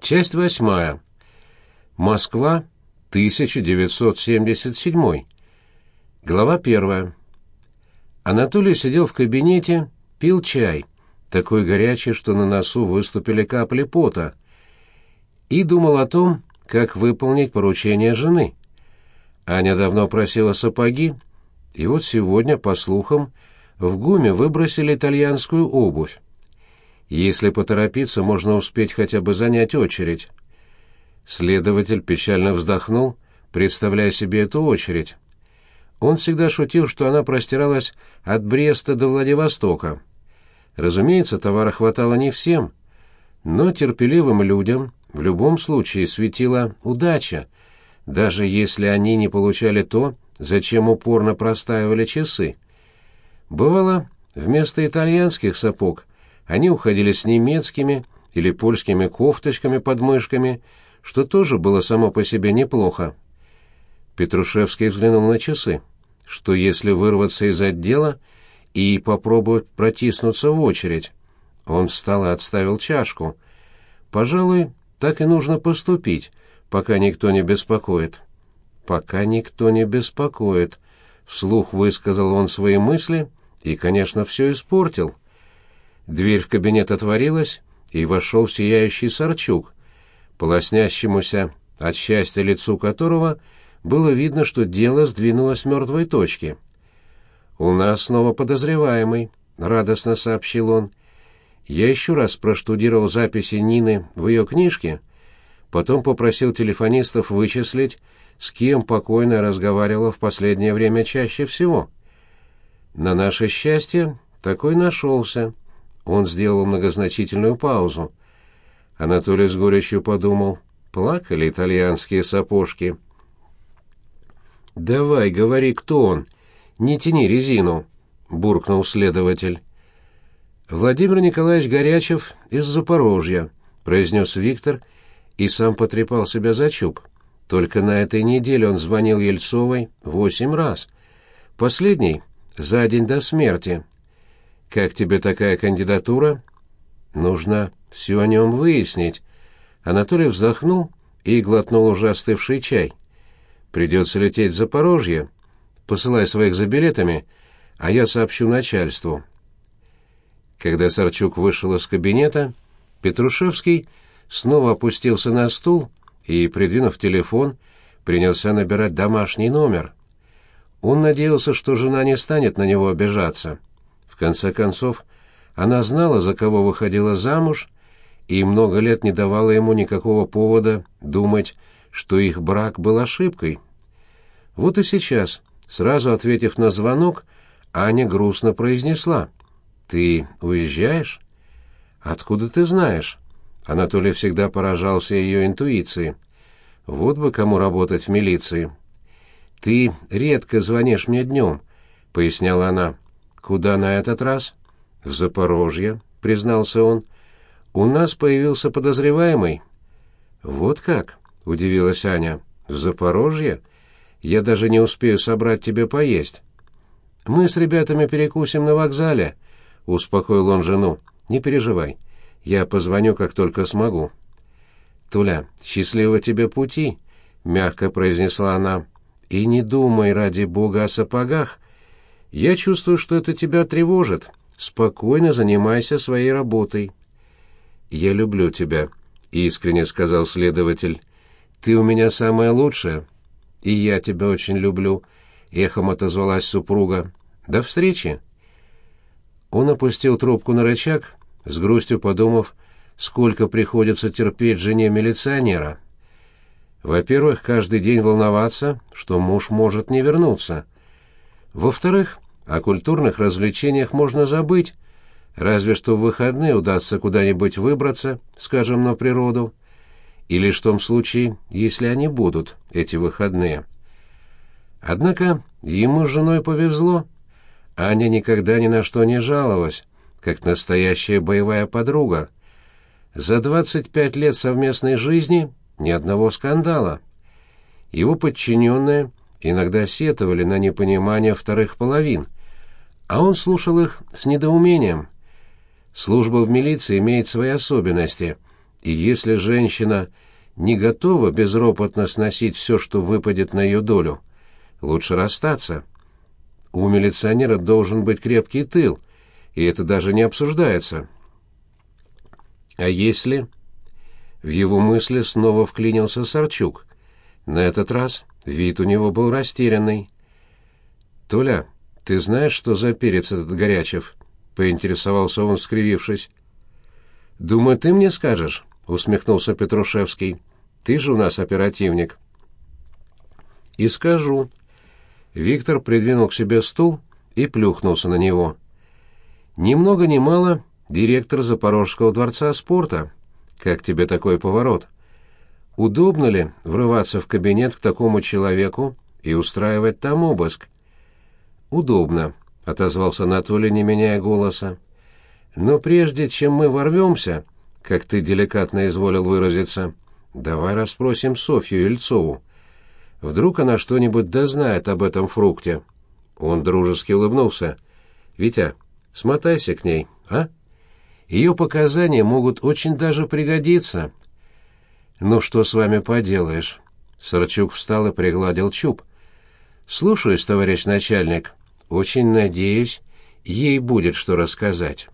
Часть восьмая. Москва, 1977. Глава первая. Анатолий сидел в кабинете, пил чай, такой горячий, что на носу выступили капли пота, и думал о том, как выполнить поручение жены. Аня давно просила сапоги, и вот сегодня, по слухам, в ГУМе выбросили итальянскую обувь. Если поторопиться, можно успеть хотя бы занять очередь. Следователь печально вздохнул, представляя себе эту очередь. Он всегда шутил, что она простиралась от Бреста до Владивостока. Разумеется, товара хватало не всем, но терпеливым людям в любом случае светила удача, даже если они не получали то, зачем упорно простаивали часы. Бывало, вместо итальянских сапог они уходили с немецкими или польскими кофточками под мышками, что тоже было само по себе неплохо. Петрушевский взглянул на часы. Что если вырваться из отдела и попробовать протиснуться в очередь? Он встал и отставил чашку. Пожалуй, так и нужно поступить, пока никто не беспокоит. Пока никто не беспокоит, вслух высказал он свои мысли и, конечно, все испортил. Дверь в кабинет отворилась, и вошел сияющий Сарчук, полоснящемуся от счастья лицу которого было видно, что дело сдвинулось с мертвой точки. «У нас снова подозреваемый», — радостно сообщил он. «Я еще раз проштудировал записи Нины в ее книжке, потом попросил телефонистов вычислить, с кем покойная разговаривала в последнее время чаще всего. На наше счастье такой нашелся». Он сделал многозначительную паузу. Анатолий с горечью подумал, плакали итальянские сапожки. «Давай, говори, кто он. Не тяни резину», — буркнул следователь. «Владимир Николаевич Горячев из Запорожья», — произнес Виктор и сам потрепал себя за чуб. Только на этой неделе он звонил Ельцовой восемь раз. Последний — за день до смерти. Как тебе такая кандидатура? Нужно все о нем выяснить. Анатолий вздохнул и глотнул уже остывший чай. Придется лететь в Запорожье. Посылай своих за билетами, а я сообщу начальству. Когда Сарчук вышел из кабинета, Петрушевский снова опустился на стул и, придвинув телефон, принялся набирать домашний номер. Он надеялся, что жена не станет на него обижаться конце концов, она знала, за кого выходила замуж, и много лет не давала ему никакого повода думать, что их брак был ошибкой. Вот и сейчас, сразу ответив на звонок, Аня грустно произнесла. «Ты уезжаешь?» «Откуда ты знаешь?» Анатолий всегда поражался ее интуиции. «Вот бы кому работать в милиции». «Ты редко звонишь мне днем», — поясняла она. «Куда на этот раз?» «В Запорожье», — признался он. «У нас появился подозреваемый». «Вот как?» — удивилась Аня. «В Запорожье? Я даже не успею собрать тебе поесть». «Мы с ребятами перекусим на вокзале», — успокоил он жену. «Не переживай. Я позвоню, как только смогу». «Туля, счастливого тебе пути», — мягко произнесла она. «И не думай, ради бога, о сапогах, я чувствую, что это тебя тревожит. Спокойно занимайся своей работой. Я люблю тебя, искренне сказал следователь. Ты у меня самая лучшая. И я тебя очень люблю, эхом отозвалась супруга. До встречи. Он опустил трубку на рычаг, с грустью подумав, сколько приходится терпеть жене милиционера. Во-первых, каждый день волноваться, что муж может не вернуться. Во-вторых, о культурных развлечениях можно забыть, разве что в выходные удастся куда-нибудь выбраться, скажем, на природу, и лишь в том случае, если они будут, эти выходные. Однако ему с женой повезло. Аня никогда ни на что не жаловалась, как настоящая боевая подруга. За 25 лет совместной жизни ни одного скандала. Его подчиненные иногда сетовали на непонимание вторых половин — а он слушал их с недоумением. Служба в милиции имеет свои особенности, И если женщина не готова безропотно сносить все, что выпадет на ее долю, лучше расстаться. У милиционера должен быть крепкий тыл, и это даже не обсуждается. А если... В его мысли снова вклинился Сарчук. На этот раз вид у него был растерянный. «Толя, ты знаешь, что за перец этот Горячев?» — поинтересовался он, скривившись. «Думаю, ты мне скажешь?» — усмехнулся Петрушевский. «Ты же у нас оперативник». «И скажу». Виктор придвинул к себе стул и плюхнулся на него. «Ни много ни мало директор Запорожского дворца спорта. Как тебе такой поворот? Удобно ли врываться в кабинет к такому человеку и устраивать там обыск?» «Удобно», — отозвался Анатолий, не меняя голоса. «Но прежде чем мы ворвемся, как ты деликатно изволил выразиться, давай расспросим Софью Ильцову. Вдруг она что-нибудь дознает об этом фрукте». Он дружески улыбнулся. «Витя, смотайся к ней, а? Ее показания могут очень даже пригодиться». «Ну что с вами поделаешь?» Сарчук встал и пригладил чуб. «Слушаюсь, товарищ начальник». Очень надеюсь, ей будет что рассказать.